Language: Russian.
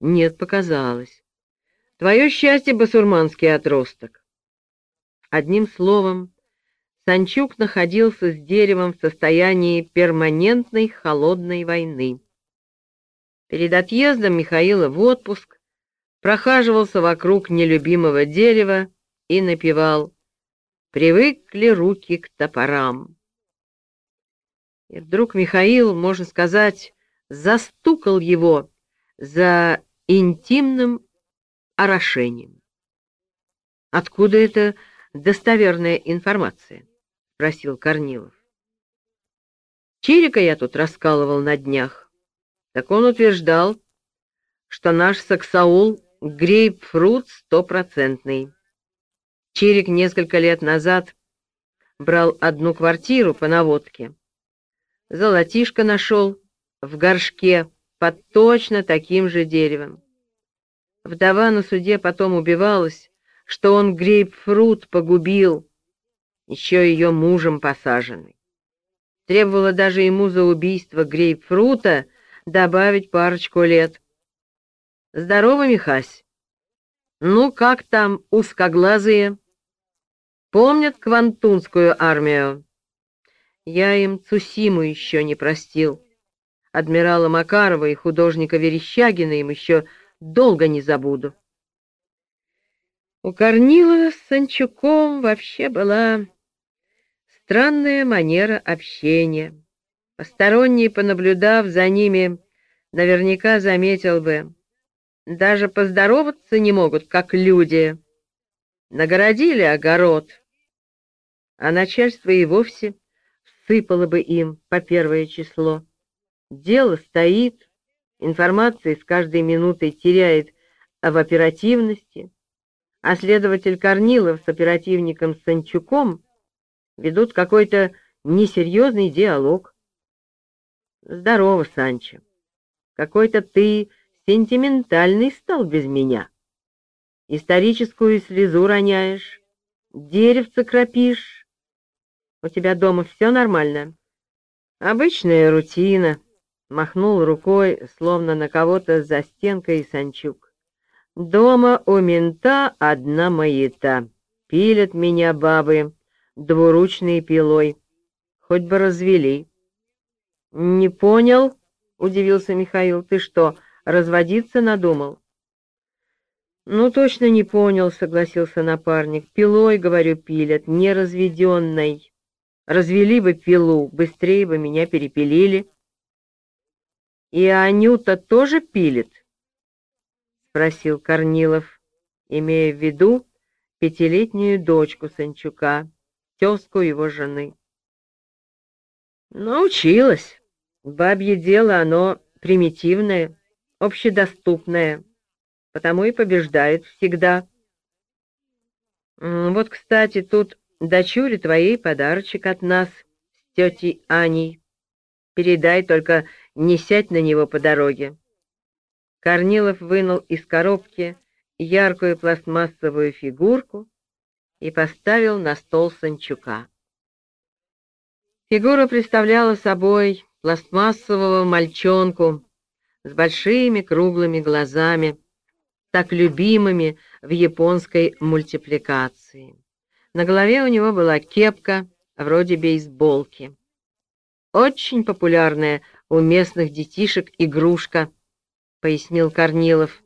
Нет, показалось. Твое счастье, басурманский отросток. Одним словом, Санчук находился с деревом в состоянии перманентной холодной войны. Перед отъездом Михаила в отпуск прохаживался вокруг нелюбимого дерева и напевал «Привыкли руки к топорам». И вдруг Михаил, можно сказать, застукал его за интимным орошением. «Откуда это достоверная информация?» — спросил Корнилов. «Чирика я тут раскалывал на днях. Так он утверждал, что наш саксаул — грейпфрут стопроцентный. Чирик несколько лет назад брал одну квартиру по наводке. Золотишко нашел в горшке под точно таким же деревом. Вдова на суде потом убивалась, что он грейпфрут погубил, еще ее мужем посаженный. Требовала даже ему за убийство грейпфрута добавить парочку лет. Здорово, Михась. Ну, как там узкоглазые? Помнят Квантунскую армию? Я им Цусиму еще не простил. Адмирала Макарова и художника Верещагина им еще долго не забуду. У Корнилова с Санчуком вообще была странная манера общения. Посторонний, понаблюдав за ними, наверняка заметил бы, даже поздороваться не могут, как люди. Нагородили огород, а начальство и вовсе всыпало бы им по первое число. Дело стоит, информации с каждой минутой теряет в оперативности, а следователь Корнилов с оперативником Санчуком ведут какой-то несерьезный диалог. Здорово, Санчо. Какой-то ты сентиментальный стал без меня. Историческую слезу роняешь, деревце кропишь. У тебя дома все нормально? Обычная рутина. Махнул рукой, словно на кого-то за стенкой Санчук. Дома у мента одна маята. Пилят меня бабы двуручной пилой. Хоть бы развели. Не понял, удивился Михаил. Ты что, разводиться надумал? Ну, точно не понял, согласился напарник. Пилой, говорю, пилят, неразведенной. Развели бы пилу, быстрее бы меня перепилили. «И Анюта тоже пилит?» — спросил Корнилов, имея в виду пятилетнюю дочку Санчука, тезку его жены. «Научилась. Бабье дело, оно примитивное, общедоступное, потому и побеждает всегда. Вот, кстати, тут дочуре твоей подарочек от нас с тетей Аней. Передай только не сядь на него по дороге. Корнилов вынул из коробки яркую пластмассовую фигурку и поставил на стол Санчука. Фигура представляла собой пластмассового мальчонку с большими круглыми глазами, так любимыми в японской мультипликации. На голове у него была кепка, вроде бейсболки. Очень популярная у местных детишек игрушка, — пояснил Корнилов.